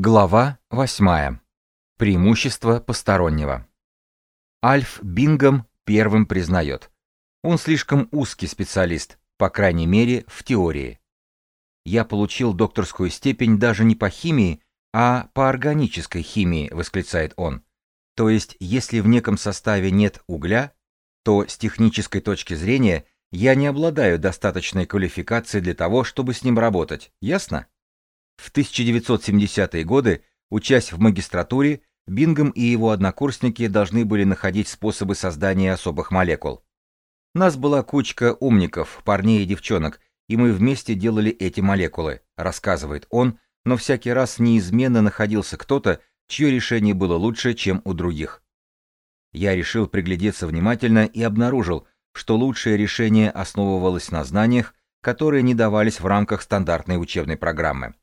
Глава 8. Преимущество постороннего. Альф Бингом первым признает. Он слишком узкий специалист, по крайней мере, в теории. Я получил докторскую степень даже не по химии, а по органической химии, восклицает он. То есть, если в неком составе нет угля, то с технической точки зрения я не обладаю достаточной квалификацией для того, чтобы с ним работать. Ясно? В 1970-е годы, учась в магистратуре, Бингом и его однокурсники должны были находить способы создания особых молекул. Нас была кучка умников, парней и девчонок, и мы вместе делали эти молекулы, рассказывает он, но всякий раз неизменно находился кто-то, чье решение было лучше, чем у других. Я решил приглядеться внимательно и обнаружил, что лучшее решение основывалось на знаниях, которые не давались в рамках стандартной учебной программы.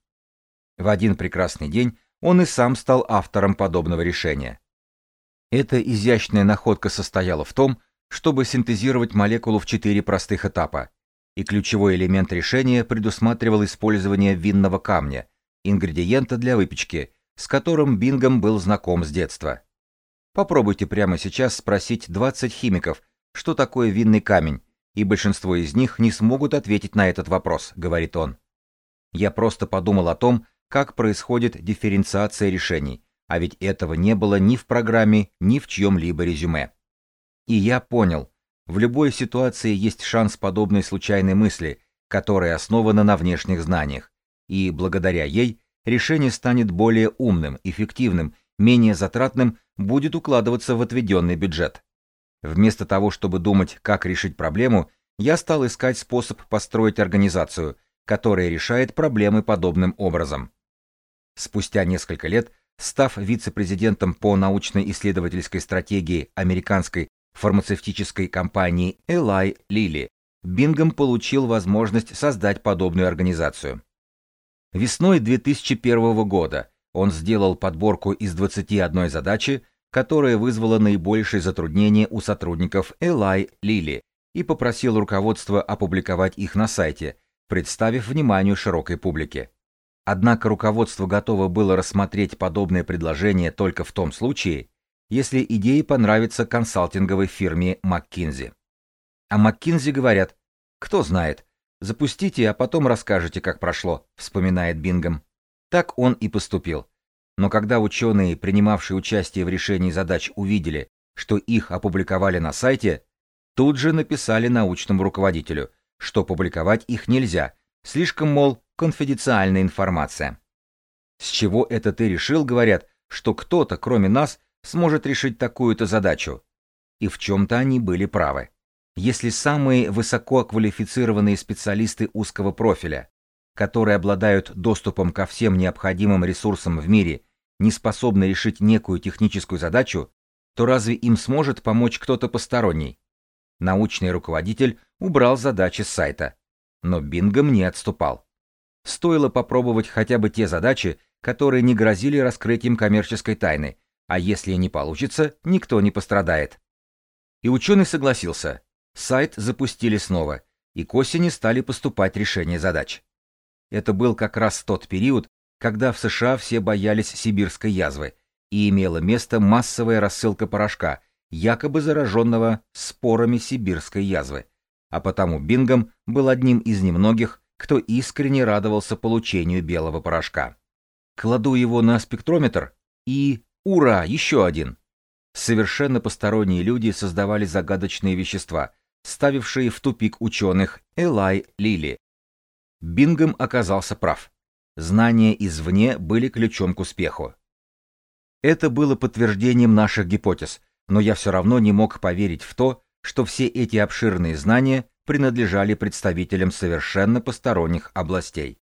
В один прекрасный день он и сам стал автором подобного решения. Эта изящная находка состояла в том, чтобы синтезировать молекулу в четыре простых этапа, и ключевой элемент решения предусматривал использование винного камня, ингредиента для выпечки, с которым Бингом был знаком с детства. Попробуйте прямо сейчас спросить 20 химиков, что такое винный камень, и большинство из них не смогут ответить на этот вопрос, говорит он. Я просто подумал о том, как происходит дифференциация решений, а ведь этого не было ни в программе, ни в чьем-либо резюме. И я понял, в любой ситуации есть шанс подобной случайной мысли, которая основана на внешних знаниях, и благодаря ей решение станет более умным, эффективным, менее затратным, будет укладываться в отведенный бюджет. Вместо того, чтобы думать, как решить проблему, я стал искать способ построить организацию, которая решает проблемы подобным образом. Спустя несколько лет, став вице-президентом по научно-исследовательской стратегии американской фармацевтической компании Eli Lilly, Бингом получил возможность создать подобную организацию. Весной 2001 года он сделал подборку из 21 задачи, которая вызвала наибольшее затруднение у сотрудников Eli Lilly, и попросил руководство опубликовать их на сайте, представив вниманию широкой публики. Однако руководство готово было рассмотреть подобное предложение только в том случае, если идея понравится консалтинговой фирме McKinsey. А McKinsey говорят, кто знает, запустите, а потом расскажете, как прошло, вспоминает Бингом. Так он и поступил. Но когда ученые, принимавшие участие в решении задач, увидели, что их опубликовали на сайте, тут же написали научному руководителю, что публиковать их нельзя, слишком, мол, конфиденциальная информация. С чего это ты решил, говорят, что кто-то, кроме нас, сможет решить такую-то задачу? И в чем-то они были правы. Если самые высококвалифицированные специалисты узкого профиля, которые обладают доступом ко всем необходимым ресурсам в мире, не способны решить некую техническую задачу, то разве им сможет помочь кто-то посторонний? Научный руководитель убрал задачи с сайта, но Бингом не отступал. Стоило попробовать хотя бы те задачи, которые не грозили раскрытием коммерческой тайны, а если не получится, никто не пострадает. И ученый согласился. Сайт запустили снова, и к осени стали поступать решения задач. Это был как раз тот период, когда в США все боялись сибирской язвы, и имела место массовая рассылка порошка, якобы зараженного спорами сибирской язвы, а потому Бингом был одним из немногих, кто искренне радовался получению белого порошка. Кладу его на спектрометр и... Ура! Еще один! Совершенно посторонние люди создавали загадочные вещества, ставившие в тупик ученых Элай Лили. Бингом оказался прав. Знания извне были ключом к успеху. Это было подтверждением наших гипотез, но я все равно не мог поверить в то, что все эти обширные знания принадлежали представителям совершенно посторонних областей.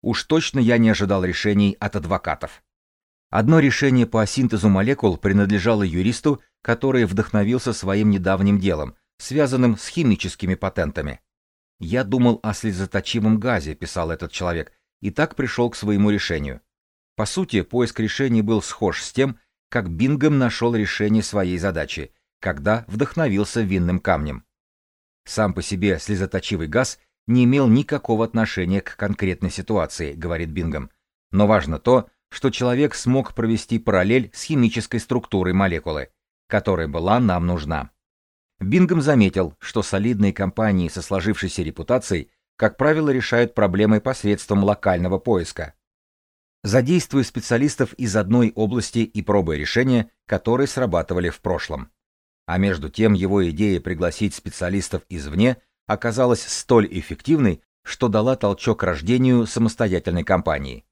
Уж точно я не ожидал решений от адвокатов. Одно решение по синтезу молекул принадлежало юристу, который вдохновился своим недавним делом, связанным с химическими патентами. «Я думал о слезоточивом газе», — писал этот человек, и так пришел к своему решению. По сути, поиск решений был схож с тем, как Бингом нашел решение своей задачи, когда вдохновился винным камнем. Сам по себе слезоточивый газ не имел никакого отношения к конкретной ситуации, говорит Бингом. Но важно то, что человек смог провести параллель с химической структурой молекулы, которая была нам нужна. Бингом заметил, что солидные компании со сложившейся репутацией, как правило, решают проблемы посредством локального поиска. Задействуя специалистов из одной области и пробуя решения, которые срабатывали в прошлом. А между тем его идея пригласить специалистов извне оказалась столь эффективной, что дала толчок рождению самостоятельной компании.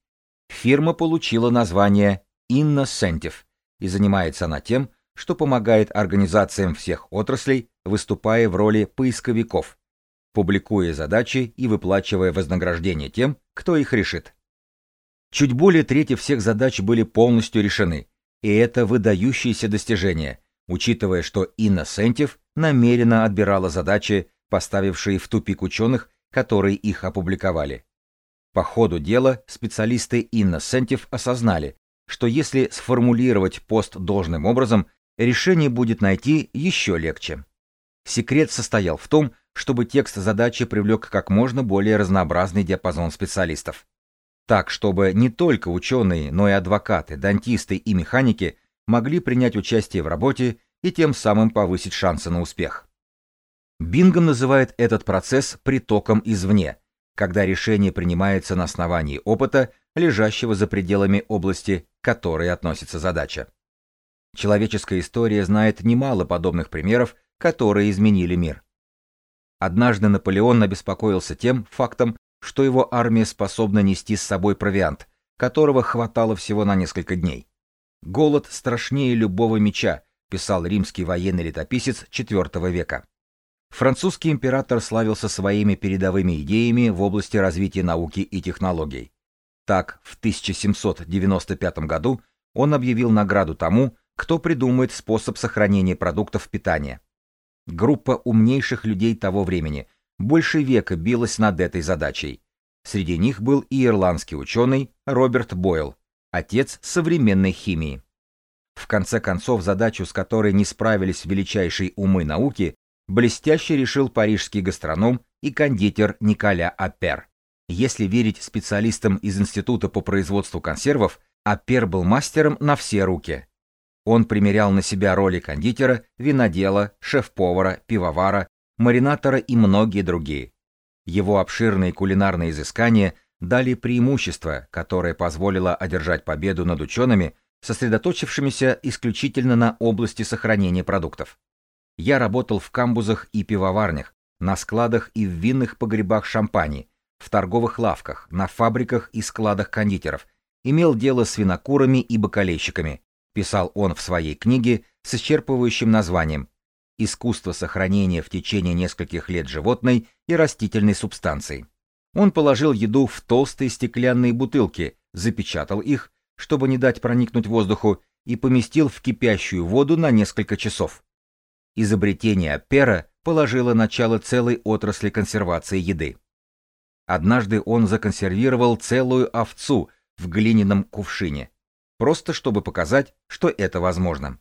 Фирма получила название Innocentive, и занимается она тем, что помогает организациям всех отраслей, выступая в роли поисковиков, публикуя задачи и выплачивая вознаграждение тем, кто их решит. Чуть более трети всех задач были полностью решены, и это выдающееся достижение, учитывая, что Innocentive намеренно отбирала задачи, поставившие в тупик ученых, которые их опубликовали. По ходу дела специалисты Innocentive осознали, что если сформулировать пост должным образом, решение будет найти еще легче. Секрет состоял в том, чтобы текст задачи привлек как можно более разнообразный диапазон специалистов. Так, чтобы не только ученые, но и адвокаты, дантисты и механики могли принять участие в работе и тем самым повысить шансы на успех. Бингом называет этот процесс притоком извне, когда решение принимается на основании опыта, лежащего за пределами области, к которой относится задача. Человеческая история знает немало подобных примеров, которые изменили мир. Однажды Наполеон обеспокоился тем фактом, что его армия способна нести с собой провиант, которого хватало всего на несколько дней. «Голод страшнее любого меча», писал римский военный летописец IV века. Французский император славился своими передовыми идеями в области развития науки и технологий. Так, в 1795 году он объявил награду тому, кто придумает способ сохранения продуктов питания. Группа умнейших людей того времени больше века билась над этой задачей. Среди них был и ирландский ученый Роберт Бойл, отец современной химии. В конце концов, задачу, с которой не справились величайшие умы науки, блестяще решил парижский гастроном и кондитер Николя Апер. Если верить специалистам из Института по производству консервов, Апер был мастером на все руки. Он примерял на себя роли кондитера, винодела, шеф-повара, пивовара, маринатора и многие другие. Его обширные кулинарные изыскания дали преимущество, которое позволило одержать победу над учеными, сосредоточившимися исключительно на области сохранения продуктов. Я работал в камбузах и пивоварнях, на складах и в винных погребах шампани, в торговых лавках, на фабриках и складах кондитеров, имел дело с винокурами и бакалейщиками, писал он в своей книге с исчерпывающим названием «Искусство сохранения в течение нескольких лет животной и растительной субстанции». Он положил еду в толстые стеклянные бутылки, запечатал их, чтобы не дать проникнуть воздуху, и поместил в кипящую воду на несколько часов. Изобретение пера положило начало целой отрасли консервации еды. Однажды он законсервировал целую овцу в глиняном кувшине, просто чтобы показать, что это возможно.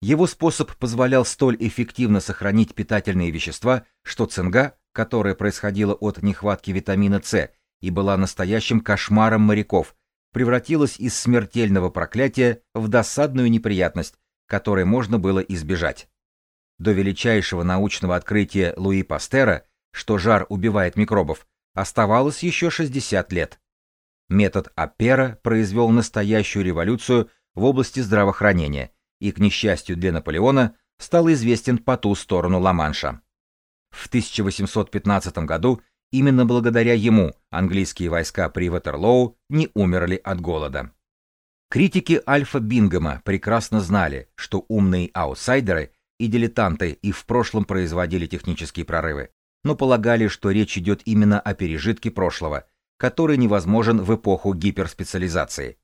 Его способ позволял столь эффективно сохранить питательные вещества, что цинга, которая происходила от нехватки витамина С и была настоящим кошмаром моряков, превратилась из смертельного проклятия в досадную неприятность, которой можно было избежать. До величайшего научного открытия Луи Пастера, что жар убивает микробов, оставалось еще 60 лет. Метод Апера произвел настоящую революцию в области здравоохранения и, к несчастью для Наполеона, стал известен по ту сторону Ла-Манша. В 1815 году именно благодаря ему английские войска при Ватерлоу не умерли от голода. Критики Альфа Бингема прекрасно знали, что умные аутсайдеры и дилетанты и в прошлом производили технические прорывы, но полагали, что речь идет именно о пережитке прошлого, который невозможен в эпоху гиперспециализации.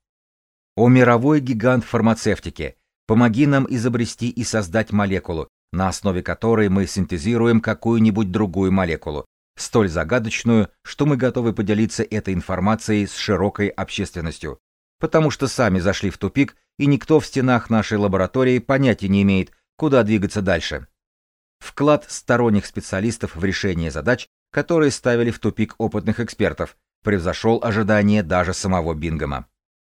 О мировой гигант фармацевтики, помоги нам изобрести и создать молекулу, на основе которой мы синтезируем какую-нибудь другую молекулу, столь загадочную, что мы готовы поделиться этой информацией с широкой общественностью, потому что сами зашли в тупик, и никто в стенах нашей лаборатории понятия не имеет, куда двигаться дальше. Вклад сторонних специалистов в решение задач, которые ставили в тупик опытных экспертов, превзошел ожидания даже самого Бингема.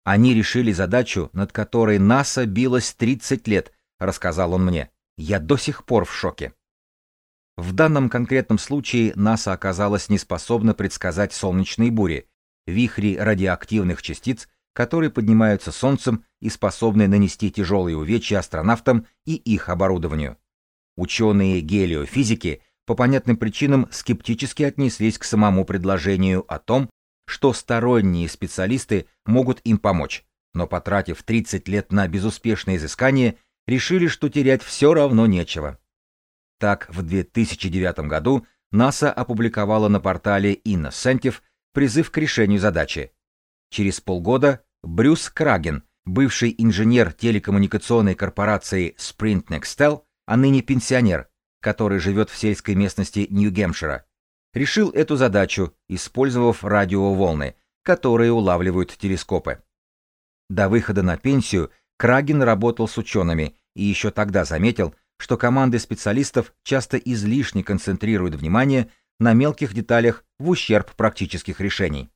Они решили задачу, над которой НАСА билась 30 лет, рассказал он мне. Я до сих пор в шоке. В данном конкретном случае НАСА оказалась неспособна предсказать солнечные бури, вихри радиоактивных частиц, которые поднимаются Солнцем и способны нанести тяжелые увечья астронавтам и их оборудованию. Ученые гелиофизики по понятным причинам скептически отнеслись к самому предложению о том, что сторонние специалисты могут им помочь, но потратив 30 лет на безуспешное изыскание, решили, что терять все равно нечего. Так, в 2009 году НАСА опубликовала на портале Innocentive призыв к решению задачи. Через полгода Брюс Краген, бывший инженер телекоммуникационной корпорации Sprint Nextel, а ныне пенсионер, который живет в сельской местности Нью-Гэмпшира, решил эту задачу, использовав радиоволны, которые улавливают телескопы. До выхода на пенсию Краген работал с учеными и еще тогда заметил, что команды специалистов часто излишне концентрируют внимание на мелких деталях в ущерб практических решений.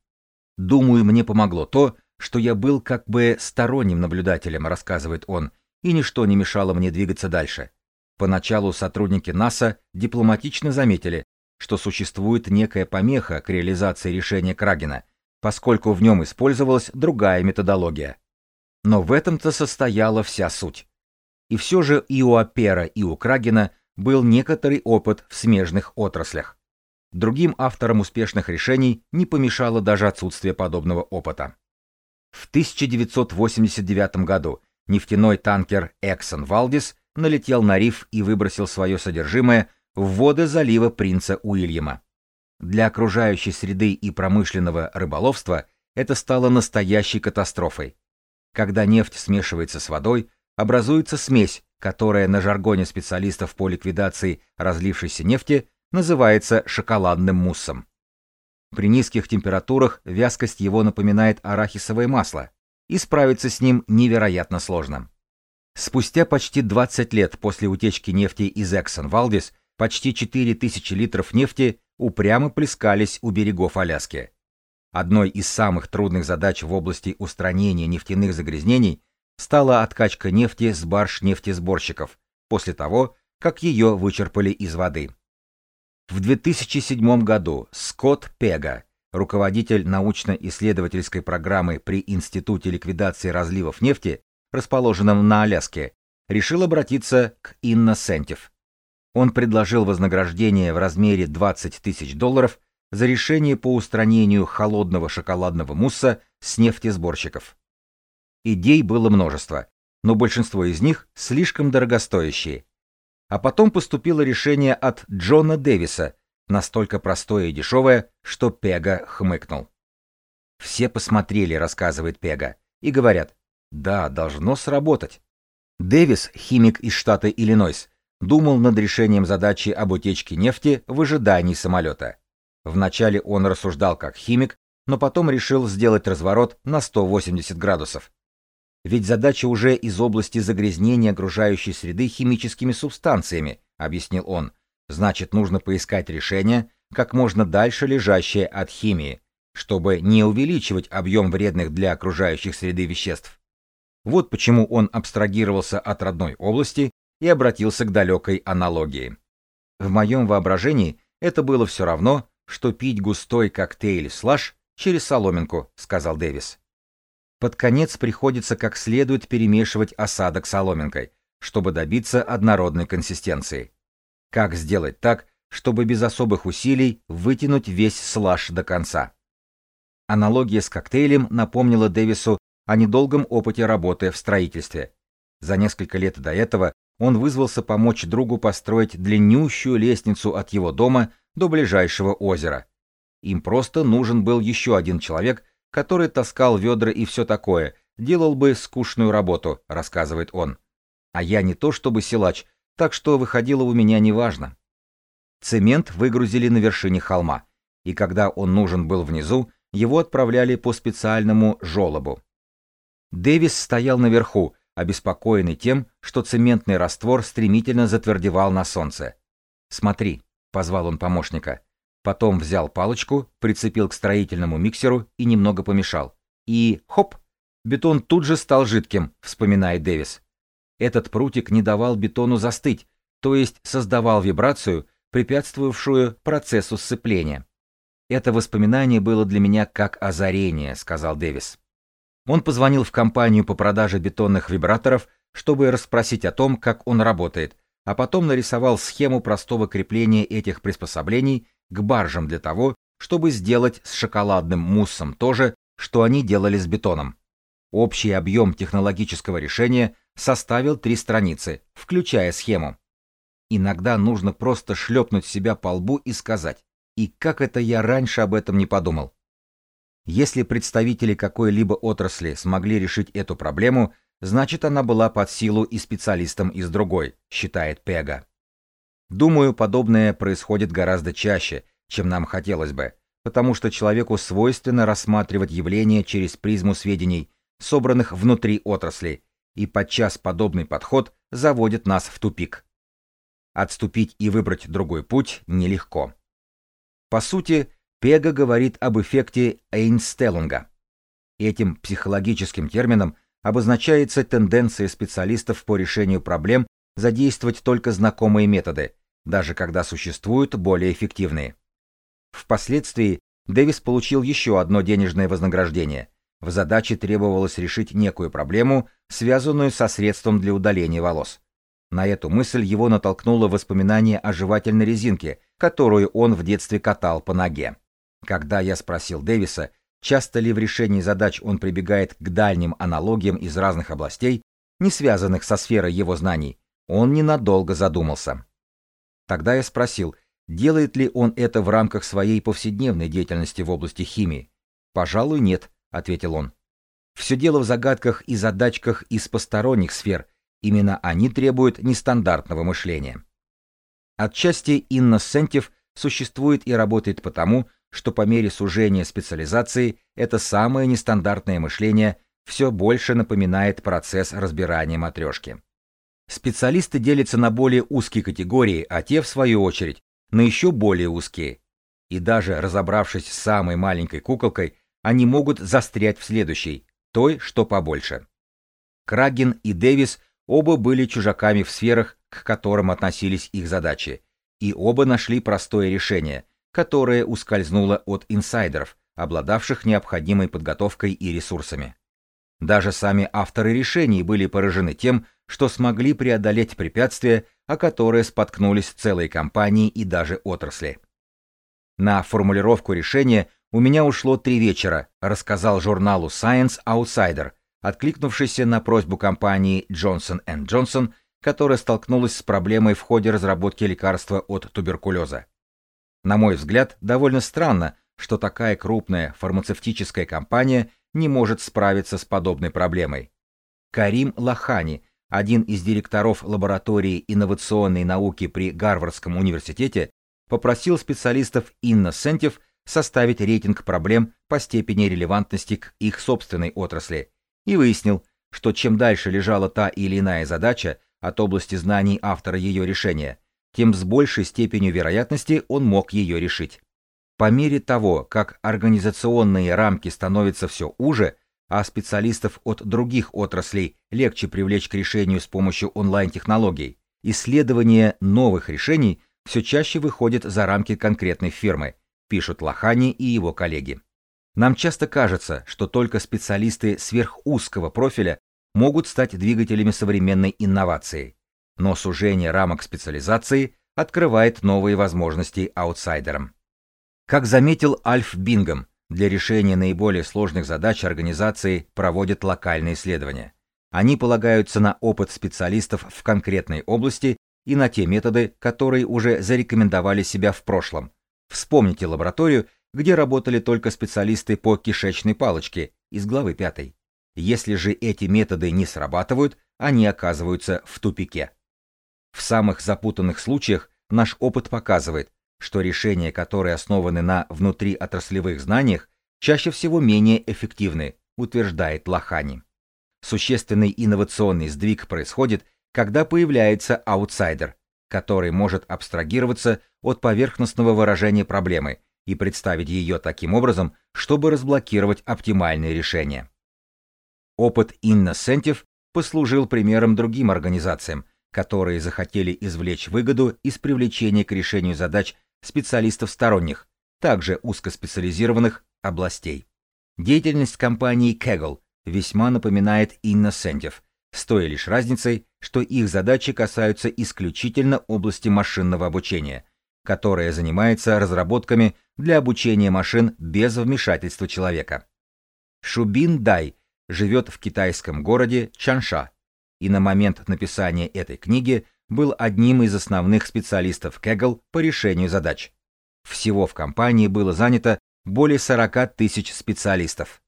Думаю, мне помогло то, что я был как бы сторонним наблюдателем, рассказывает он, и ничто не мешало мне двигаться дальше. Поначалу сотрудники НАСА дипломатично заметили, что существует некая помеха к реализации решения Крагена, поскольку в нем использовалась другая методология. Но в этом-то состояла вся суть. И все же и у Апера, и у Крагена был некоторый опыт в смежных отраслях. Другим авторам успешных решений не помешало даже отсутствие подобного опыта. В 1989 году нефтяной танкер Exxon Valdez налетел на риф и выбросил свое содержимое в воды залива Принца Уильяма. Для окружающей среды и промышленного рыболовства это стало настоящей катастрофой. Когда нефть смешивается с водой, образуется смесь, которая на жаргоне специалистов по ликвидации разлившейся нефти называется шоколадным муссом. При низких температурах вязкость его напоминает арахисовое масло, и справиться с ним невероятно сложно. Спустя почти 20 лет после утечки нефти из Exxon Valdez почти 4000 литров нефти упрямо плескались у берегов Аляски. Одной из самых трудных задач в области устранения нефтяных загрязнений стала откачка нефти с барж нефтесборщиков после того, как ее вычерпали из воды. В 2007 году Скотт Пега, руководитель научно-исследовательской программы при Институте ликвидации разливов нефти, расположенном на Аляске, решил обратиться к Инносентив. Он предложил вознаграждение в размере 20 тысяч долларов за решение по устранению холодного шоколадного мусса с нефтесборщиков. Идей было множество, но большинство из них слишком дорогостоящие. А потом поступило решение от Джона Дэвиса, настолько простое и дешевое, что Пега хмыкнул. Все посмотрели, рассказывает Пега, и говорят, да, должно сработать. Дэвис, химик из штата Иллинойс, думал над решением задачи об утечке нефти в ожидании самолета. Вначале он рассуждал как химик, но потом решил сделать разворот на 180 градусов. Ведь задача уже из области загрязнения окружающей среды химическими субстанциями, объяснил он. Значит, нужно поискать решение, как можно дальше лежащее от химии, чтобы не увеличивать объем вредных для окружающих среды веществ. Вот почему он абстрагировался от родной области и обратился к далекой аналогии. В моем воображении это было все равно, что пить густой коктейль-слаж через соломинку, сказал Дэвис. Под конец приходится как следует перемешивать осадок соломинкой, чтобы добиться однородной консистенции. Как сделать так, чтобы без особых усилий вытянуть весь слаж до конца? Аналогия с коктейлем напомнила Дэвису о недолгом опыте работы в строительстве. За несколько лет до этого он вызвался помочь другу построить длиннющую лестницу от его дома до ближайшего озера. Им просто нужен был еще один человек, который таскал ведра и все такое, делал бы скучную работу, рассказывает он. А я не то чтобы силач, так что выходило у меня неважно. Цемент выгрузили на вершине холма, и когда он нужен был внизу, его отправляли по специальному жолобу. Дэвис стоял наверху, обеспокоенный тем, что цементный раствор стремительно затвердевал на солнце. «Смотри», — позвал он помощника. Потом взял палочку, прицепил к строительному миксеру и немного помешал. И хоп! Бетон тут же стал жидким, вспоминает Дэвис. Этот прутик не давал бетону застыть, то есть создавал вибрацию, препятствовавшую процессу сцепления. Это воспоминание было для меня как озарение, сказал Дэвис. Он позвонил в компанию по продаже бетонных вибраторов, чтобы расспросить о том, как он работает, а потом нарисовал схему простого крепления этих приспособлений к баржам для того, чтобы сделать с шоколадным муссом то же, что они делали с бетоном. Общий объем технологического решения составил три страницы, включая схему. Иногда нужно просто шлепнуть себя по лбу и сказать, и как это я раньше об этом не подумал. Если представители какой-либо отрасли смогли решить эту проблему, значит она была под силу и специалистам из другой, считает Пега. Думаю, подобное происходит гораздо чаще, чем нам хотелось бы, потому что человеку свойственно рассматривать явления через призму сведений, собранных внутри отрасли, и подчас подобный подход заводит нас в тупик. Отступить и выбрать другой путь нелегко. По сути, Пега говорит об эффекте Эйнстеллунга. Этим психологическим термином обозначается тенденция специалистов по решению проблем задействовать только знакомые методы, даже когда существуют более эффективные. Впоследствии Дэвис получил еще одно денежное вознаграждение. В задаче требовалось решить некую проблему, связанную со средством для удаления волос. На эту мысль его натолкнуло воспоминание о жевательной резинке, которую он в детстве катал по ноге. Когда я спросил Дэвиса, часто ли в решении задач он прибегает к дальним аналогиям из разных областей, не связанных со сферой его знаний, он ненадолго задумался. Тогда я спросил, делает ли он это в рамках своей повседневной деятельности в области химии. «Пожалуй, нет», — ответил он. «Все дело в загадках и задачках из посторонних сфер, именно они требуют нестандартного мышления». Отчасти инносентив существует и работает потому, что по мере сужения специализации это самое нестандартное мышление все больше напоминает процесс разбирания матрешки. Специалисты делятся на более узкие категории, а те, в свою очередь, на еще более узкие. И даже разобравшись с самой маленькой куколкой, они могут застрять в следующей, той, что побольше. Крагин и Дэвис оба были чужаками в сферах, к которым относились их задачи, и оба нашли простое решение – которая ускользнула от инсайдеров, обладавших необходимой подготовкой и ресурсами. Даже сами авторы решений были поражены тем, что смогли преодолеть препятствия, о которые споткнулись целые компании и даже отрасли. На формулировку решения у меня ушло три вечера, рассказал журналу Science Outsider, откликнувшийся на просьбу компании Johnson Johnson, которая столкнулась с проблемой в ходе разработки лекарства от туберкулеза. На мой взгляд, довольно странно, что такая крупная фармацевтическая компания не может справиться с подобной проблемой. Карим Лахани, один из директоров лаборатории инновационной науки при Гарвардском университете, попросил специалистов Innocentives составить рейтинг проблем по степени релевантности к их собственной отрасли и выяснил, что чем дальше лежала та или иная задача от области знаний автора ее решения, тем с большей степенью вероятности он мог ее решить. По мере того, как организационные рамки становятся все уже, а специалистов от других отраслей легче привлечь к решению с помощью онлайн-технологий, исследование новых решений все чаще выходит за рамки конкретной фирмы, пишут Лохани и его коллеги. Нам часто кажется, что только специалисты сверхузкого профиля могут стать двигателями современной инновации но сужение рамок специализации открывает новые возможности аутсайдерам. Как заметил Альф Бингом, для решения наиболее сложных задач организации проводят локальные исследования. Они полагаются на опыт специалистов в конкретной области и на те методы, которые уже зарекомендовали себя в прошлом. Вспомните лабораторию, где работали только специалисты по кишечной палочке из главы 5. Если же эти методы не срабатывают, они оказываются в тупике. В самых запутанных случаях наш опыт показывает, что решения, которые основаны на внутриотраслевых знаниях, чаще всего менее эффективны, утверждает Лохани. Существенный инновационный сдвиг происходит, когда появляется аутсайдер, который может абстрагироваться от поверхностного выражения проблемы и представить ее таким образом, чтобы разблокировать оптимальные решения. Опыт Innocentives послужил примером другим организациям, которые захотели извлечь выгоду из привлечения к решению задач специалистов сторонних, также узкоспециализированных областей. Деятельность компании Kaggle весьма напоминает Innocentives, с той лишь разницей, что их задачи касаются исключительно области машинного обучения, которая занимается разработками для обучения машин без вмешательства человека. Шубин Дай живет в китайском городе Чанша и на момент написания этой книги был одним из основных специалистов Kaggle по решению задач. Всего в компании было занято более 40 тысяч специалистов.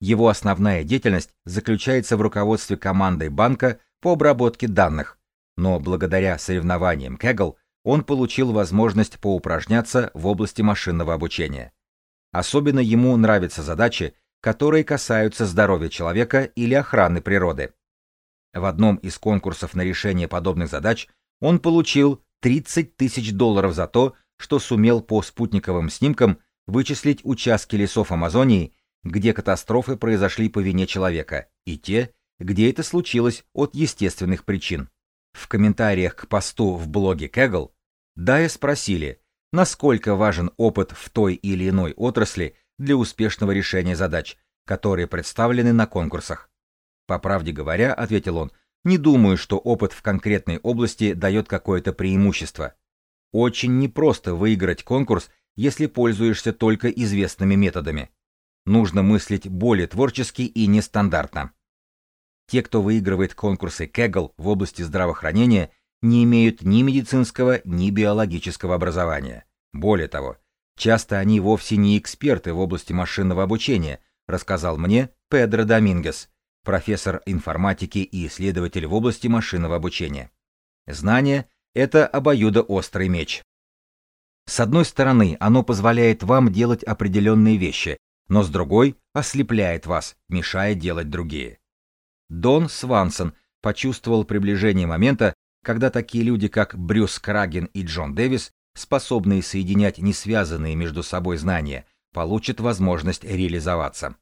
Его основная деятельность заключается в руководстве командой банка по обработке данных, но благодаря соревнованиям Kaggle он получил возможность поупражняться в области машинного обучения. Особенно ему нравятся задачи, которые касаются здоровья человека или охраны природы. В одном из конкурсов на решение подобных задач он получил 30 тысяч долларов за то, что сумел по спутниковым снимкам вычислить участки лесов Амазонии где катастрофы произошли по вине человека, и те, где это случилось от естественных причин. В комментариях к посту в блоге Kaggle Дая спросили, насколько важен опыт в той или иной отрасли для успешного решения задач, которые представлены на конкурсах. По правде говоря, ответил он, не думаю, что опыт в конкретной области дает какое-то преимущество. Очень непросто выиграть конкурс, если пользуешься только известными методами нужно мыслить более творчески и нестандартно. Те, кто выигрывает конкурсы Kaggle в области здравоохранения, не имеют ни медицинского, ни биологического образования. Более того, часто они вовсе не эксперты в области машинного обучения, рассказал мне Педро Домингес, профессор информатики и исследователь в области машинного обучения. Знание — это обоюдоострый меч. С одной стороны, оно позволяет вам делать определенные вещи, но с другой ослепляет вас, мешая делать другие. Дон Свансон почувствовал приближение момента, когда такие люди, как Брюс Краген и Джон Дэвис, способные соединять несвязанные между собой знания, получат возможность реализоваться.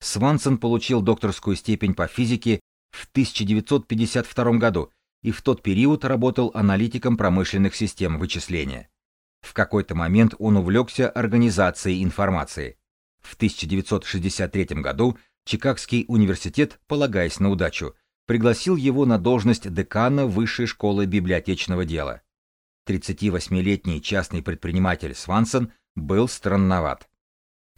Свансон получил докторскую степень по физике в 1952 году и в тот период работал аналитиком промышленных систем вычисления. В какой-то момент он увлекся организацией информации. В 1963 году Чикагский университет, полагаясь на удачу, пригласил его на должность декана Высшей школы библиотечного дела. 38-летний частный предприниматель Свансон был странноват.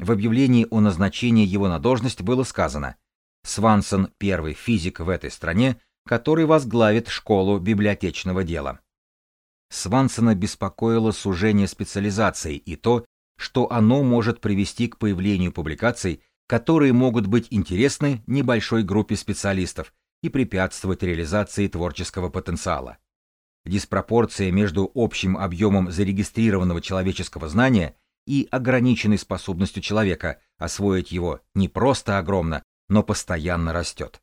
В объявлении о назначении его на должность было сказано «Свансон – первый физик в этой стране, который возглавит школу библиотечного дела». Свансона беспокоило сужение специализации и то, что оно может привести к появлению публикаций, которые могут быть интересны небольшой группе специалистов и препятствовать реализации творческого потенциала. Диспропорция между общим объемом зарегистрированного человеческого знания и ограниченной способностью человека освоить его не просто огромна, но постоянно растет.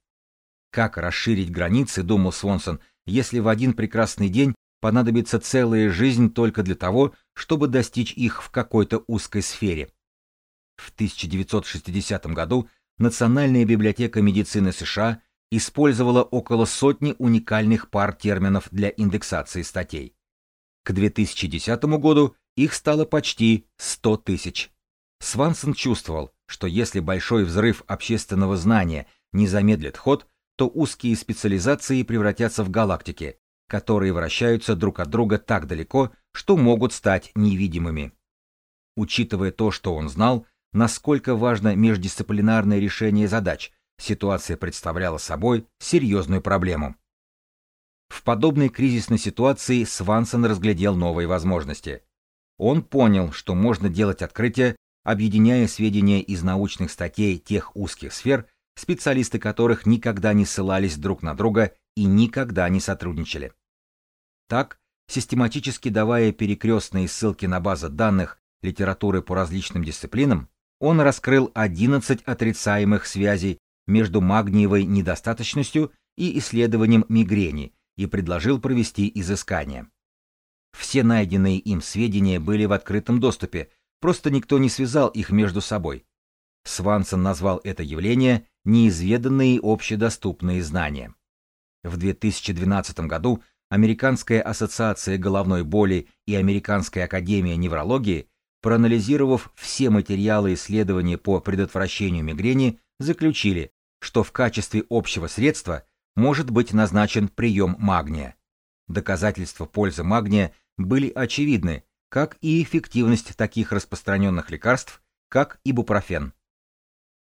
Как расширить границы, думал Свонсон, если в один прекрасный день понадобится целая жизнь только для того, чтобы достичь их в какой-то узкой сфере. В 1960 году Национальная библиотека медицины США использовала около сотни уникальных пар терминов для индексации статей. К 2010 году их стало почти 100 тысяч. Свансон чувствовал, что если большой взрыв общественного знания не замедлит ход, то узкие специализации превратятся в галактики, которые вращаются друг от друга так далеко, что могут стать невидимыми. Учитывая то, что он знал, насколько важно междисциплинарное решение задач, ситуация представляла собой серьезную проблему. В подобной кризисной ситуации Свансон разглядел новые возможности. Он понял, что можно делать открытия, объединяя сведения из научных статей тех узких сфер, специалисты которых никогда не ссылались друг на друга и никогда не сотрудничали. Так, систематически давая перекрестные ссылки на базы данных литературы по различным дисциплинам, он раскрыл 11 отрицаемых связей между магниевой недостаточностью и исследованием мигрени и предложил провести изыскание. Все найденные им сведения были в открытом доступе, просто никто не связал их между собой. Свансон назвал это явление неизведанные общедоступные знания. В 2012 году Американская ассоциация головной боли и Американская академия неврологии, проанализировав все материалы исследования по предотвращению мигрени, заключили, что в качестве общего средства может быть назначен прием магния. Доказательства пользы магния были очевидны, как и эффективность таких распространенных лекарств, как ибупрофен.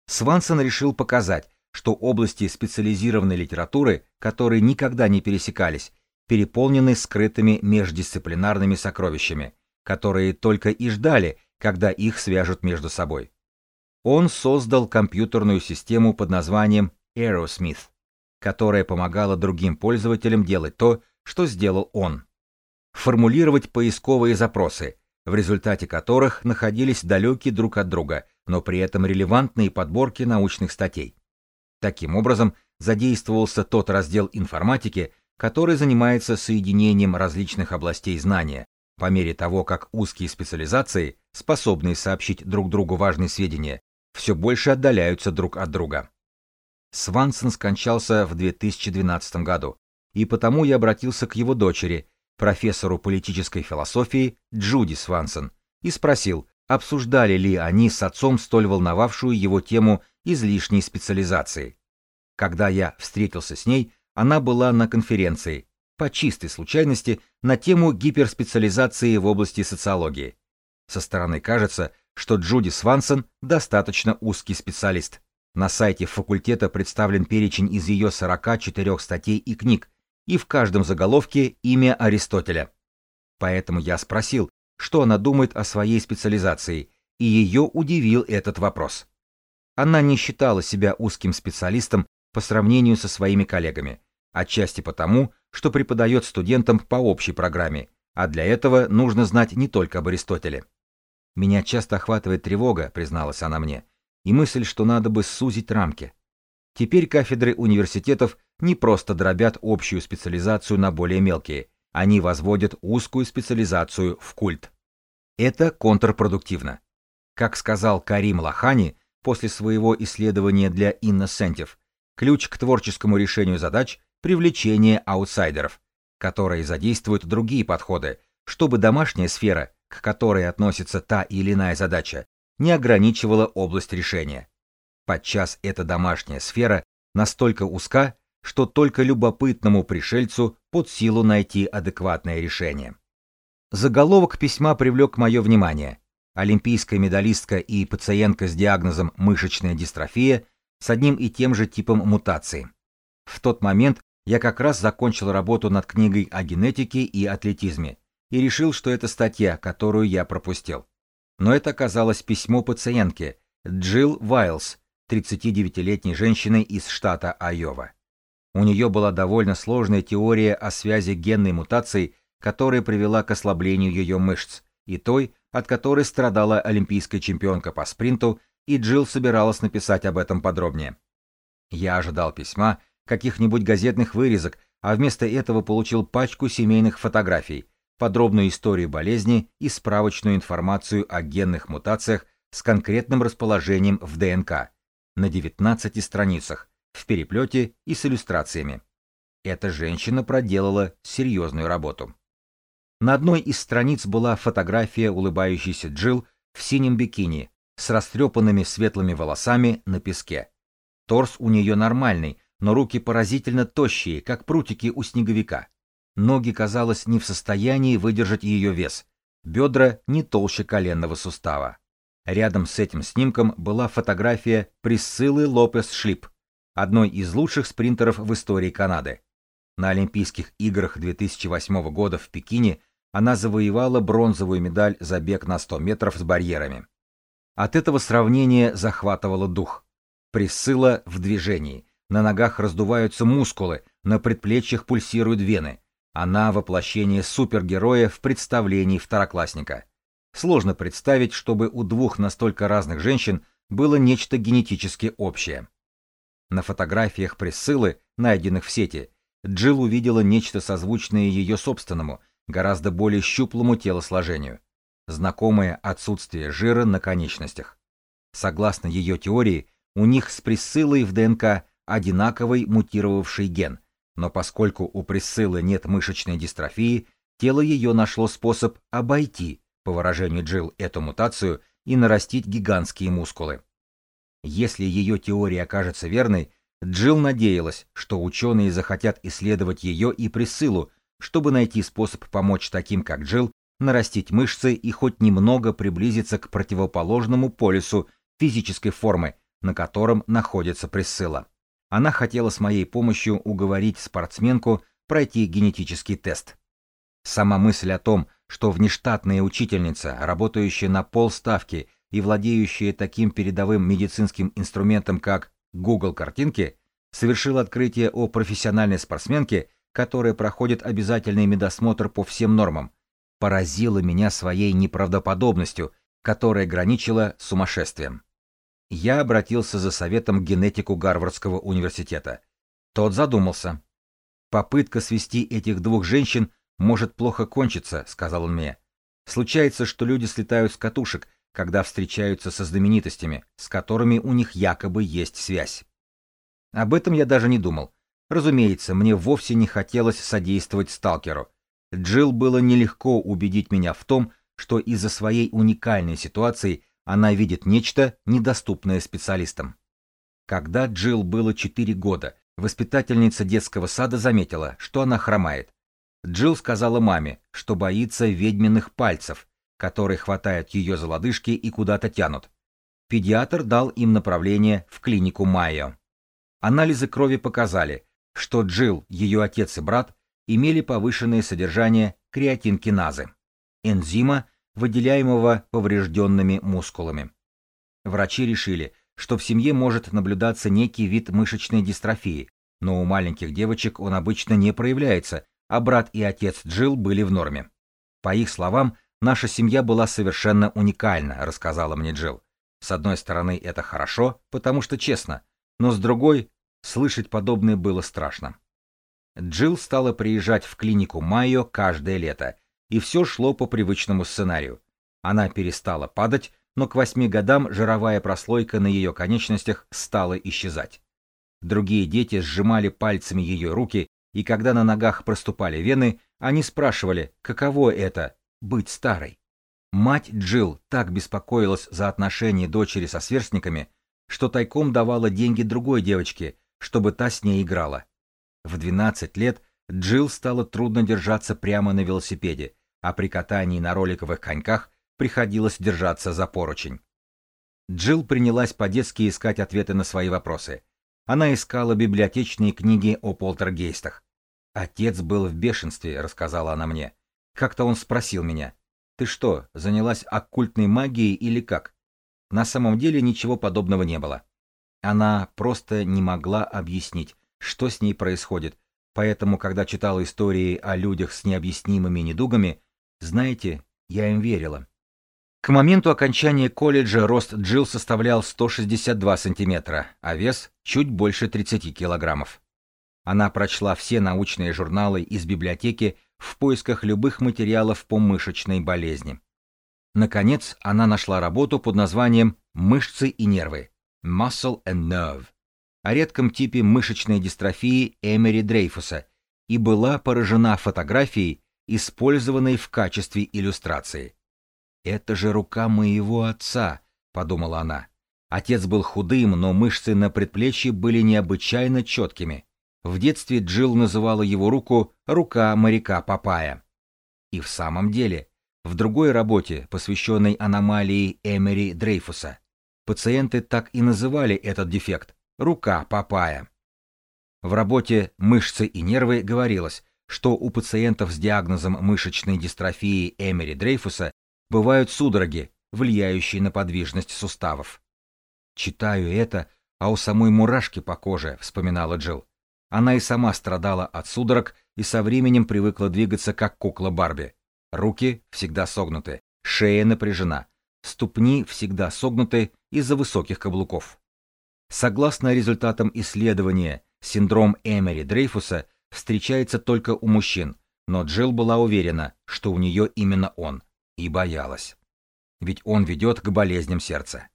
Свансон решил показать, что области специализированной литературы, которые никогда не пересекались, переполнены скрытыми междисциплинарными сокровищами, которые только и ждали, когда их свяжут между собой. Он создал компьютерную систему под названием Aerosmith, которая помогала другим пользователям делать то, что сделал он. Формулировать поисковые запросы, в результате которых находились далекие друг от друга, но при этом релевантные подборки научных статей. Таким образом, задействовался тот раздел информатики, который занимается соединением различных областей знания, по мере того, как узкие специализации, способные сообщить друг другу важные сведения, все больше отдаляются друг от друга. Свансон скончался в 2012 году, и потому я обратился к его дочери, профессору политической философии Джуди Свансон, и спросил, обсуждали ли они с отцом столь волновавшую его тему излишней специализации. Когда я встретился с ней, она была на конференции, по чистой случайности, на тему гиперспециализации в области социологии. Со стороны кажется, что Джуди Свансон достаточно узкий специалист. На сайте факультета представлен перечень из ее 44 статей и книг, и в каждом заголовке имя Аристотеля. Поэтому я спросил, что она думает о своей специализации, и ее удивил этот вопрос. Она не считала себя узким специалистом по сравнению со своими коллегами, отчасти потому, что преподает студентам по общей программе, а для этого нужно знать не только об Аристотеле. «Меня часто охватывает тревога», — призналась она мне, и мысль, что надо бы сузить рамки. Теперь кафедры университетов не просто дробят общую специализацию на более мелкие, они возводят узкую специализацию в культ. Это контрпродуктивно. Как сказал Карим Лахани после своего исследования для Innocentives, ключ к творческому решению задач – привлечение аутсайдеров, которые задействуют другие подходы, чтобы домашняя сфера, к которой относится та или иная задача, не ограничивала область решения. Подчас эта домашняя сфера настолько узка, что только любопытному пришельцу под силу найти адекватное решение. Заголовок письма привлек мое внимание. Олимпийская медалистка и пациентка с диагнозом мышечная дистрофия с одним и тем же типом мутации. В тот момент я как раз закончил работу над книгой о генетике и атлетизме и решил, что это статья, которую я пропустил. Но это оказалось письмо пациентки Джилл Вайлз, 39-летней женщиной из штата Айова. У нее была довольно сложная теория о связи генной мутации, которая привела к ослаблению ее мышц, и той, от которой страдала олимпийская чемпионка по спринту, и Джилл собиралась написать об этом подробнее. Я ожидал письма, каких-нибудь газетных вырезок, а вместо этого получил пачку семейных фотографий, подробную историю болезни и справочную информацию о генных мутациях с конкретным расположением в ДНК, на 19 страницах, в переплете и с иллюстрациями. Эта женщина проделала серьезную работу. На одной из страниц была фотография улыбающейся Джилл в синем бикини с растрепанными светлыми волосами на песке. Торс у нее нормальный, но руки поразительно тощие, как прутики у снеговика. Ноги, казалось, не в состоянии выдержать ее вес, бедра не толще коленного сустава. Рядом с этим снимком была фотография Присциллы Лопес Шлип, одной из лучших спринтеров в истории Канады. На Олимпийских играх 2008 года в Пекине она завоевала бронзовую медаль за бег на 100 метров с барьерами. От этого сравнения захватывало дух. Присцилла в движении, на ногах раздуваются мускулы, на предплечьях пульсируют вены. Она воплощение супергероя в представлении второклассника. Сложно представить, чтобы у двух настолько разных женщин было нечто генетически общее. На фотографиях Присциллы, найденных в сети, Джилл увидела нечто созвучное ее собственному, гораздо более щуплому телосложению. Знакомое отсутствие жира на конечностях. Согласно ее теории, У них с Присциллой в ДНК одинаковый мутировавший ген, но поскольку у Присциллы нет мышечной дистрофии, тело ее нашло способ обойти, по выражению Джилл, эту мутацию и нарастить гигантские мускулы. Если ее теория окажется верной, Джилл надеялась, что ученые захотят исследовать ее и Присциллу, чтобы найти способ помочь таким, как Джилл, нарастить мышцы и хоть немного приблизиться к противоположному полюсу физической формы, на котором находится Присцилла. Она хотела с моей помощью уговорить спортсменку пройти генетический тест. Сама мысль о том, что внештатная учительница, работающая на полставки и владеющая таким передовым медицинским инструментом, как Google картинки, совершила открытие о профессиональной спортсменке, которая проходит обязательный медосмотр по всем нормам, поразила меня своей неправдоподобностью, которая граничила сумасшествием. Я обратился за советом к генетику Гарвардского университета. Тот задумался. Попытка свести этих двух женщин может плохо кончиться, сказал он мне. Случается, что люди слетают с катушек, когда встречаются со знаменитостями, с которыми у них якобы есть связь. Об этом я даже не думал. Разумеется, мне вовсе не хотелось содействовать сталкеру. Джилл было нелегко убедить меня в том, что из-за своей уникальной ситуации она видит нечто, недоступное специалистам. Когда Джилл было 4 года, воспитательница детского сада заметила, что она хромает. Джилл сказала маме, что боится ведьминых пальцев, которые хватают ее за лодыжки и куда-то тянут. Педиатр дал им направление в клинику Майо. Анализы крови показали, что Джилл, ее отец и брат имели повышенное содержание креатинкиназы, энзима, выделяемого поврежденными мускулами. Врачи решили, что в семье может наблюдаться некий вид мышечной дистрофии, но у маленьких девочек он обычно не проявляется, а брат и отец Джилл были в норме. По их словам, наша семья была совершенно уникальна, рассказала мне Джилл. С одной стороны, это хорошо, потому что честно, но с другой, слышать подобное было страшно. Джилл стала приезжать в клинику Майо каждое лето, и все шло по привычному сценарию. Она перестала падать, но к восьми годам жировая прослойка на ее конечностях стала исчезать. Другие дети сжимали пальцами ее руки, и когда на ногах проступали вены, они спрашивали, каково это — быть старой. Мать Джилл так беспокоилась за отношения дочери со сверстниками, что тайком давала деньги другой девочке, чтобы та с ней играла. В 12 лет Джилл стало трудно держаться прямо на велосипеде, а при катании на роликовых коньках приходилось держаться за поручень. Джилл принялась по-детски искать ответы на свои вопросы. Она искала библиотечные книги о полтергейстах. «Отец был в бешенстве», — рассказала она мне. Как-то он спросил меня, «Ты что, занялась оккультной магией или как?» На самом деле ничего подобного не было. Она просто не могла объяснить, что с ней происходит, поэтому, когда читала истории о людях с необъяснимыми недугами, знаете, я им верила. К моменту окончания колледжа рост Джилл составлял 162 сантиметра, а вес чуть больше 30 килограммов. Она прочла все научные журналы из библиотеки в поисках любых материалов по мышечной болезни. Наконец, она нашла работу под названием «Мышцы и нервы» Muscle and Nerve о редком типе мышечной дистрофии Эмери Дрейфуса и была поражена фотографией, использованной в качестве иллюстрации. «Это же рука моего отца», — подумала она. Отец был худым, но мышцы на предплечье были необычайно четкими. В детстве Джилл называла его руку «рука моряка Папая». И в самом деле, в другой работе, посвященной аномалии Эмери Дрейфуса, пациенты так и называли этот дефект рука Папая. В работе «Мышцы и нервы» говорилось, что у пациентов с диагнозом мышечной дистрофии Эмери Дрейфуса бывают судороги, влияющие на подвижность суставов. «Читаю это, а у самой мурашки по коже», — вспоминала Джилл. Она и сама страдала от судорог и со временем привыкла двигаться как кукла Барби. Руки всегда согнуты, шея напряжена, ступни всегда согнуты из-за высоких каблуков. Согласно результатам исследования, синдром Эмери Дрейфуса встречается только у мужчин, но Джилл была уверена, что у нее именно он, и боялась. Ведь он ведет к болезням сердца.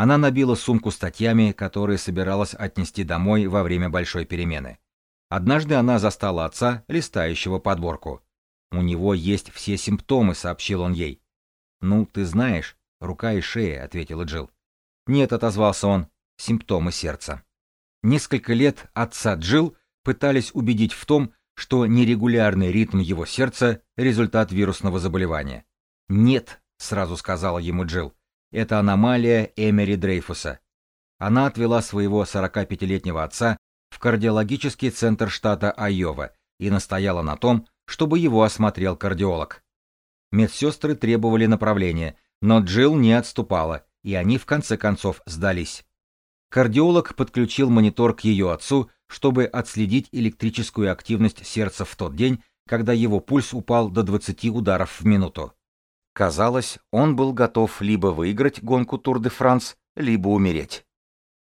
Она набила сумку статьями, которые собиралась отнести домой во время большой перемены. Однажды она застала отца, листающего подборку. «У него есть все симптомы», — сообщил он ей. «Ну, ты знаешь, рука и шея», — ответила Джилл. «Нет», — отозвался он, — «симптомы сердца». Несколько лет отца Джилл пытались убедить в том, что нерегулярный ритм его сердца – результат вирусного заболевания. «Нет», — сразу сказала ему Джилл, — «это аномалия Эмери Дрейфуса». Она отвела своего 45-летнего отца в кардиологический центр штата Айова и настояла на том, чтобы его осмотрел кардиолог. Медсестры требовали направления, но Джилл не отступала, и они в конце концов сдались. Кардиолог подключил монитор к ее отцу, чтобы отследить электрическую активность сердца в тот день, когда его пульс упал до 20 ударов в минуту. Казалось, он был готов либо выиграть гонку Тур-де-Франс, либо умереть.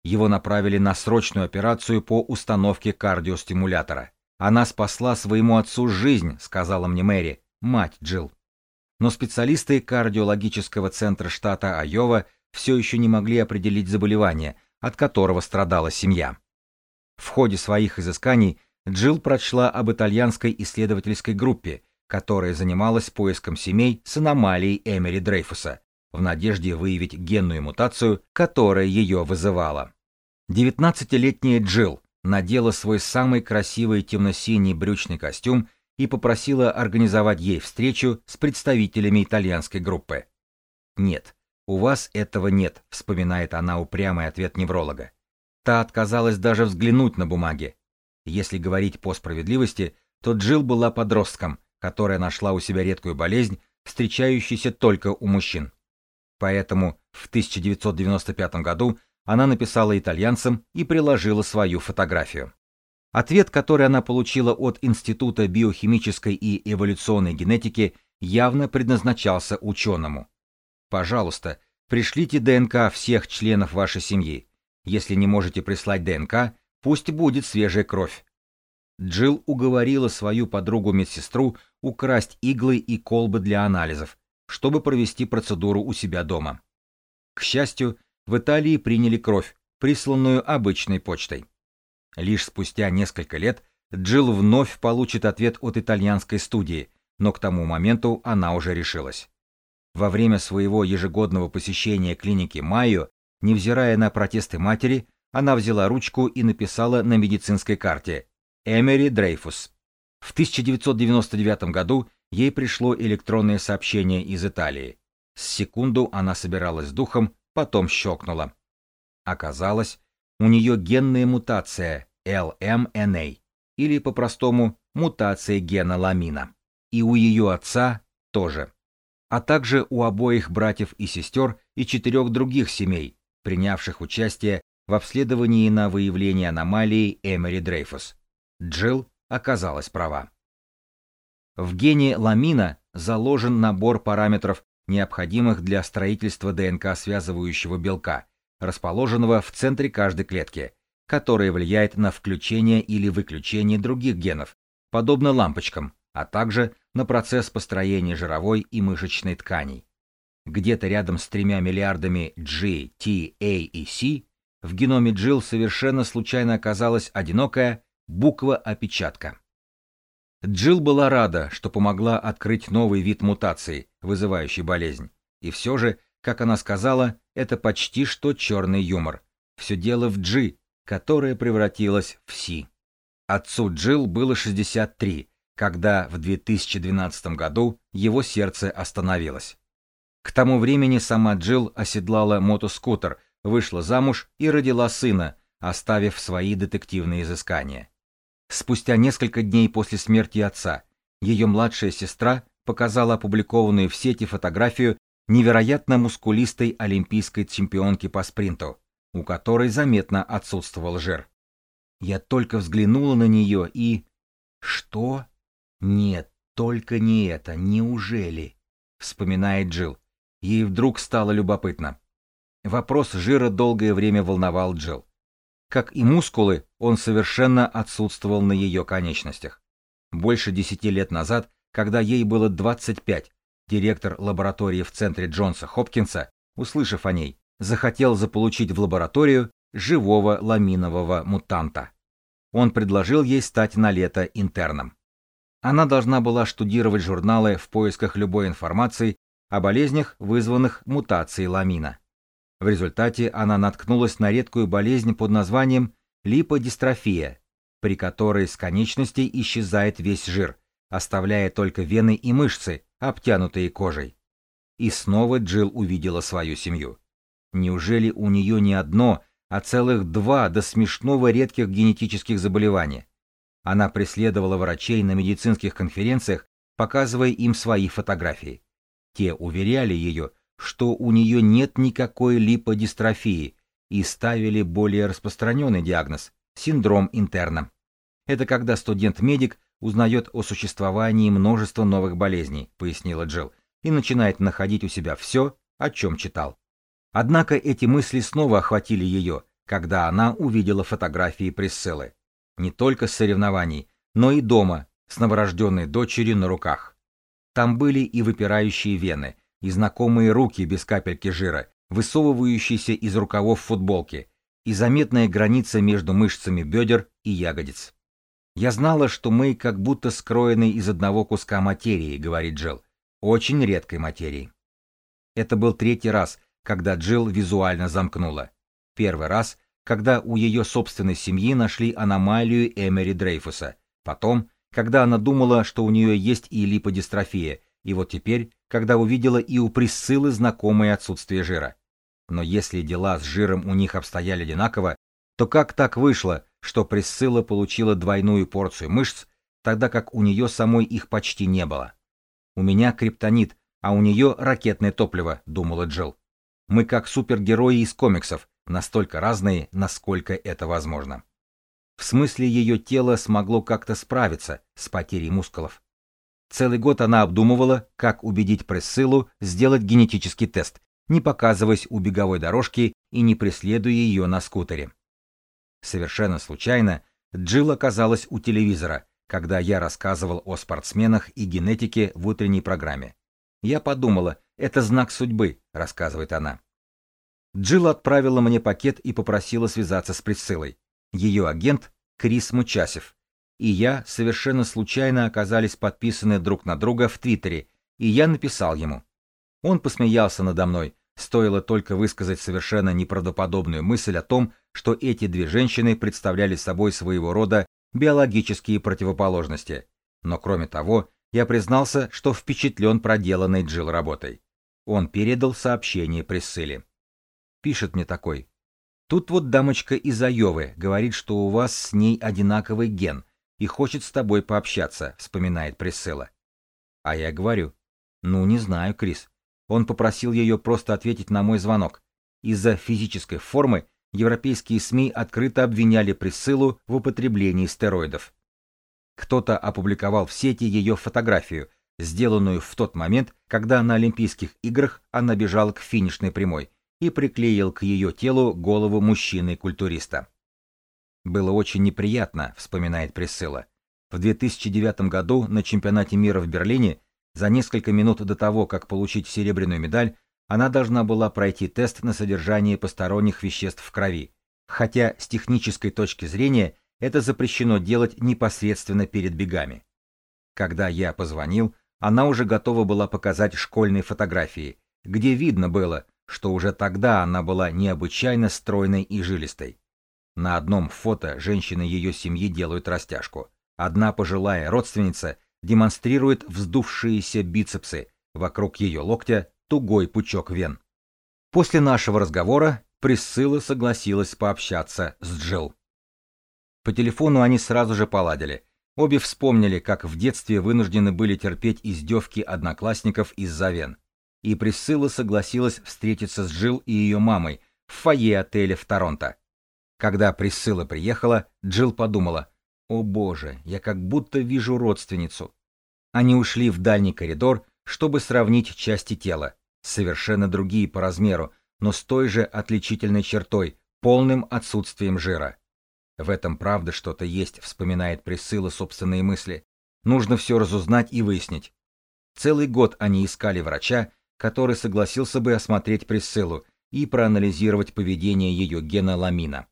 Его направили на срочную операцию по установке кардиостимулятора. Она спасла своему отцу жизнь, сказала мне Мэри, мать Джилл. Но специалисты кардиологического центра штата Айова все еще не могли определить заболевание, от которого страдала семья. В ходе своих изысканий Джилл прочла об итальянской исследовательской группе, которая занималась поиском семей с аномалией Эмери Дрейфуса, в надежде выявить генную мутацию, которая ее вызывала. 19-летняя Джилл надела свой самый красивый темно-синий брючный костюм и попросила организовать ей встречу с представителями итальянской группы. «Нет, у вас этого нет», — вспоминает она упрямый ответ невролога. Та отказалась даже взглянуть на бумаги. Если говорить по справедливости, то Джилл была подростком, которая нашла у себя редкую болезнь, встречающуюся только у мужчин. Поэтому в 1995 году она написала итальянцам и приложила свою фотографию. Ответ, который она получила от Института биохимической и эволюционной генетики, явно предназначался ученому. Пожалуйста, пришлите ДНК всех членов вашей семьи. Если не можете прислать ДНК, пусть будет свежая кровь. Джилл уговорила свою подругу-медсестру украсть иглы и колбы для анализов, чтобы провести процедуру у себя дома. К счастью, в Италии приняли кровь, присланную обычной почтой. Лишь спустя несколько лет Джилл вновь получит ответ от итальянской студии, но к тому моменту она уже решилась. Во время своего ежегодного посещения клиники Майо Невзирая на протесты матери, она взяла ручку и написала на медицинской карте «Эмери Дрейфус». В 1999 году ей пришло электронное сообщение из Италии. С секунду она собиралась с духом, потом щелкнула. Оказалось, у нее генная мутация LMNA, или по-простому мутация гена ламина. И у ее отца тоже. А также у обоих братьев и сестер и четырех других семей, принявших участие в обследовании на выявление аномалии Эмери Дрейфус. Джилл оказалась права. В гене ламина заложен набор параметров, необходимых для строительства ДНК связывающего белка, расположенного в центре каждой клетки, которое влияет на включение или выключение других генов, подобно лампочкам, а также на процесс построения жировой и мышечной тканей. Где-то рядом с тремя миллиардами G, T, A и C в геноме Джилл совершенно случайно оказалась одинокая буква-опечатка. Джилл была рада, что помогла открыть новый вид мутации, вызывающий болезнь. И все же, как она сказала, это почти что черный юмор. Все дело в G, которая превратилась в C. Отцу Джилл было 63, когда в 2012 году его сердце остановилось. К тому времени сама Джилл оседлала мотоскутер, вышла замуж и родила сына, оставив свои детективные изыскания. Спустя несколько дней после смерти отца ее младшая сестра показала опубликованную в сети фотографию невероятно мускулистой олимпийской чемпионки по спринту, у которой заметно отсутствовал жир. Я только взглянула на нее и... Что? Нет, только не это, неужели? Вспоминает Джилл. Ей вдруг стало любопытно. Вопрос жира долгое время волновал Джилл. Как и мускулы, он совершенно отсутствовал на ее конечностях. Больше десяти лет назад, когда ей было 25, директор лаборатории в центре Джонса Хопкинса, услышав о ней, захотел заполучить в лабораторию живого ламинового мутанта. Он предложил ей стать на лето интерном. Она должна была штудировать журналы в поисках любой информации о болезнях, вызванных мутацией ламина. В результате она наткнулась на редкую болезнь под названием липодистрофия, при которой с конечностей исчезает весь жир, оставляя только вены и мышцы, обтянутые кожей. И снова Джилл увидела свою семью. Неужели у нее не одно, а целых два до смешного редких генетических заболеваний? Она преследовала врачей на медицинских конференциях, показывая им свои фотографии. Те уверяли ее, что у нее нет никакой липодистрофии, и ставили более распространенный диагноз – синдром интерна. Это когда студент-медик узнает о существовании множества новых болезней, пояснила Джилл, и начинает находить у себя все, о чем читал. Однако эти мысли снова охватили ее, когда она увидела фотографии Присциллы. Не только с соревнований, но и дома, с новорожденной дочерью на руках. Там были и выпирающие вены, и знакомые руки без капельки жира, высовывающиеся из рукавов футболки, и заметная граница между мышцами бедер и ягодиц. «Я знала, что мы как будто скроены из одного куска материи», — говорит Джилл, — «очень редкой материи». Это был третий раз, когда Джилл визуально замкнула. Первый раз, когда у ее собственной семьи нашли аномалию Эмери Дрейфуса. Потом, когда она думала, что у нее есть и липодистрофия, и вот теперь, когда увидела и у Присциллы знакомое отсутствие жира. Но если дела с жиром у них обстояли одинаково, то как так вышло, что Присцилла получила двойную порцию мышц, тогда как у нее самой их почти не было? У меня криптонит, а у нее ракетное топливо, думала Джилл. Мы как супергерои из комиксов, настолько разные, насколько это возможно. В смысле ее тело смогло как-то справиться с потерей мускулов. Целый год она обдумывала, как убедить Пресциллу сделать генетический тест, не показываясь у беговой дорожки и не преследуя ее на скутере. Совершенно случайно Джилл оказалась у телевизора, когда я рассказывал о спортсменах и генетике в утренней программе. Я подумала, это знак судьбы, рассказывает она. Джилл отправила мне пакет и попросила связаться с Присциллой. Ее агент Крис Мучасев. И я совершенно случайно оказались подписаны друг на друга в Твиттере, и я написал ему. Он посмеялся надо мной, стоило только высказать совершенно неправдоподобную мысль о том, что эти две женщины представляли собой своего рода биологические противоположности. Но кроме того, я признался, что впечатлен проделанной Джилл работой. Он передал сообщение Присцилле. Пишет мне такой. Тут вот дамочка из Айовы говорит, что у вас с ней одинаковый ген и хочет с тобой пообщаться, вспоминает Присцилла. А я говорю, ну не знаю, Крис. Он попросил ее просто ответить на мой звонок. Из-за физической формы европейские СМИ открыто обвиняли Присциллу в употреблении стероидов. Кто-то опубликовал в сети ее фотографию, сделанную в тот момент, когда на Олимпийских играх она бежала к финишной прямой, и приклеил к ее телу голову мужчины-культуриста. «Было очень неприятно», — вспоминает Присцилла. В 2009 году на чемпионате мира в Берлине, за несколько минут до того, как получить серебряную медаль, она должна была пройти тест на содержание посторонних веществ в крови, хотя с технической точки зрения это запрещено делать непосредственно перед бегами. Когда я позвонил, она уже готова была показать школьные фотографии, где видно было, что уже тогда она была необычайно стройной и жилистой. На одном фото женщины ее семьи делают растяжку. Одна пожилая родственница демонстрирует вздувшиеся бицепсы, вокруг ее локтя тугой пучок вен. После нашего разговора Присцилла согласилась пообщаться с Джилл. По телефону они сразу же поладили. Обе вспомнили, как в детстве вынуждены были терпеть издевки одноклассников из-за вен. И Присцилла согласилась встретиться с Джилл и ее мамой в фойе отеля в Торонто. Когда Присцилла приехала, Джилл подумала, «О боже, я как будто вижу родственницу». Они ушли в дальний коридор, чтобы сравнить части тела, совершенно другие по размеру, но с той же отличительной чертой, полным отсутствием жира. В этом правда что-то есть, вспоминает Присыла собственные мысли. Нужно все разузнать и выяснить. Целый год они искали врача, который согласился бы осмотреть Присылу, и проанализировать поведение ее гена ламина.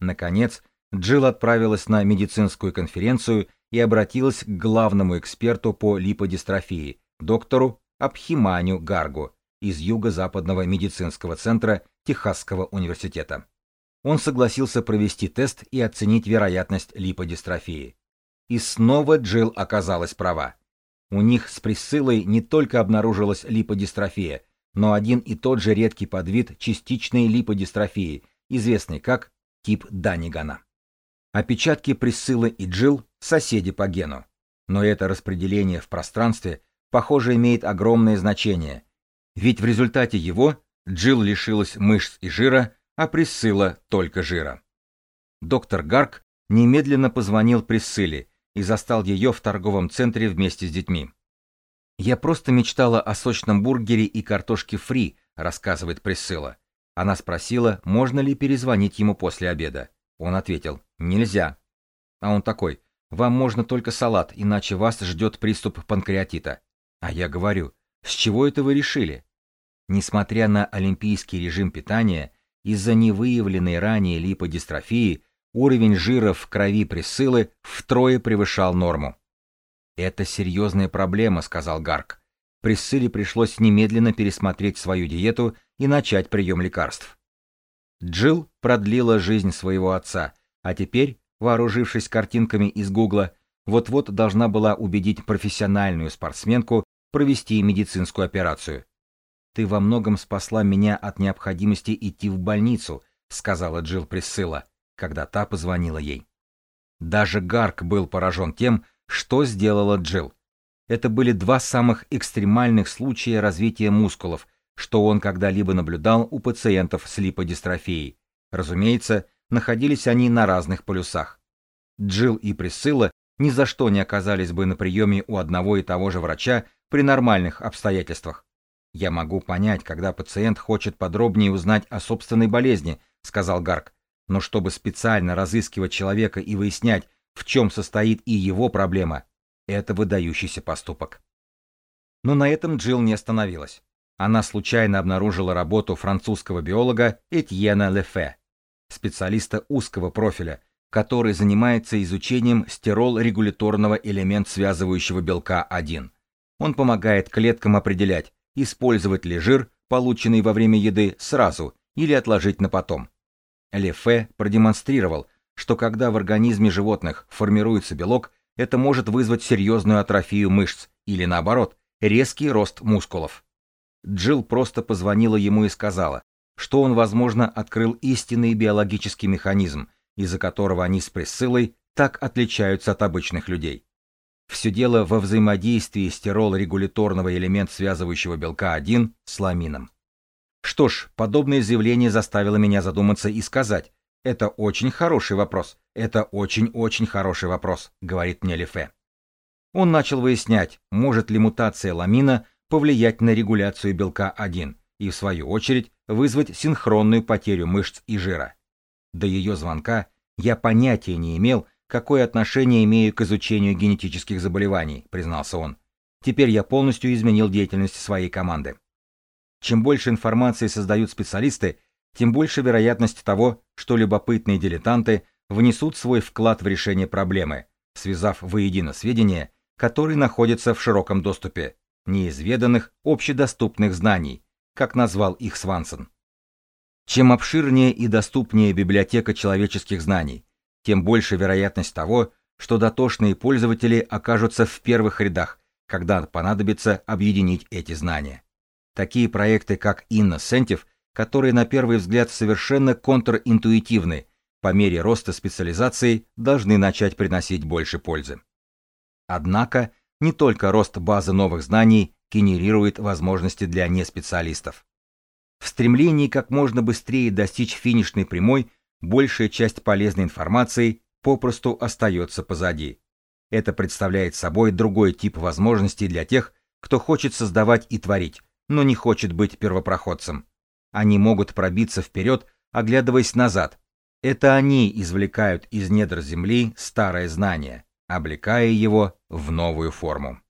Наконец, Джилл отправилась на медицинскую конференцию и обратилась к главному эксперту по липодистрофии, доктору Абхиманю Гаргу из Юго-Западного медицинского центра Техасского университета. Он согласился провести тест и оценить вероятность липодистрофии. И снова Джилл оказалась права. У них с Присциллой не только обнаружилась липодистрофия, но один и тот же редкий подвид частичной липодистрофии, известный как тип Данигана. Опечатки Присциллы и Джилл – соседи по гену. Но это распределение в пространстве, похоже, имеет огромное значение, ведь в результате его Джилл лишилась мышц и жира, а Присцилла только жира. Доктор Гарк немедленно позвонил Присцилле и застал ее в торговом центре вместе с детьми. «Я просто мечтала о сочном бургере и картошке фри», — рассказывает Присцилла. Она спросила, можно ли перезвонить ему после обеда. Он ответил, нельзя. А он такой, вам можно только салат, иначе вас ждет приступ панкреатита. А я говорю, с чего это вы решили? Несмотря на олимпийский режим питания, из-за невыявленной ранее липодистрофии уровень жира в крови Присылы втрое превышал норму. «Это серьезная проблема», — сказал Гарк. Присыле пришлось немедленно пересмотреть свою диету и начать прием лекарств. Джилл продлила жизнь своего отца, а теперь, вооружившись картинками из Гугла, вот-вот должна была убедить профессиональную спортсменку провести медицинскую операцию. «Ты во многом спасла меня от необходимости идти в больницу», сказала Джилл Присцилла, когда та позвонила ей. Даже Гарк был поражен тем, что сделала Джилл. Это были два самых экстремальных случая развития мускулов, что он когда-либо наблюдал у пациентов с липодистрофией. Разумеется, находились они на разных полюсах. Джилл и Присцилла ни за что не оказались бы на приеме у одного и того же врача при нормальных обстоятельствах. Я могу понять, когда пациент хочет подробнее узнать о собственной болезни, сказал Гарк. Но чтобы специально разыскивать человека и выяснять, в чем состоит и его проблема, это выдающийся поступок. Но на этом Джилл не остановилась она случайно обнаружила работу французского биолога Этьена Лефе, специалиста узкого профиля, который занимается изучением стирол-регуляторного элемент связывающего белка 1. Он помогает клеткам определять, использовать ли жир, полученный во время еды, сразу или отложить на потом. Лефе продемонстрировал, что когда в организме животных формируется белок, это может вызвать серьезную атрофию мышц или наоборот, резкий рост мускулов. Джилл просто позвонила ему и сказала, что он, возможно, открыл истинный биологический механизм, из-за которого они с Присциллой так отличаются от обычных людей. Все дело во взаимодействии стирол-регуляторного элемента связывающего белка 1 с ламином. Что ж, подобное заявление заставило меня задуматься и сказать, это очень хороший вопрос, это очень-очень хороший вопрос, говорит мне Лефе. Он начал выяснять, может ли мутация ламина повлиять на регуляцию белка 1 и, в свою очередь, вызвать синхронную потерю мышц и жира. До ее звонка я понятия не имел, какое отношение имею к изучению генетических заболеваний, признался он. Теперь я полностью изменил деятельность своей команды. Чем больше информации создают специалисты, тем больше вероятность того, что любопытные дилетанты внесут свой вклад в решение проблемы, связав воедино сведения, которые находятся в широком доступе, неизведанных общедоступных знаний, как назвал их Свансон. Чем обширнее и доступнее библиотека человеческих знаний, тем больше вероятность того, что дотошные пользователи окажутся в первых рядах, когда понадобится объединить эти знания. Такие проекты, как Innocentive, которые на первый взгляд совершенно контринтуитивны, по мере роста специализации должны начать приносить больше пользы. Однако не только рост базы новых знаний генерирует возможности для неспециалистов. В стремлении как можно быстрее достичь финишной прямой, большая часть полезной информации попросту остается позади. Это представляет собой другой тип возможностей для тех, кто хочет создавать и творить, но не хочет быть первопроходцем. Они могут пробиться вперед, оглядываясь назад. Это они извлекают из недр Земли старое знание облекая его в новую форму.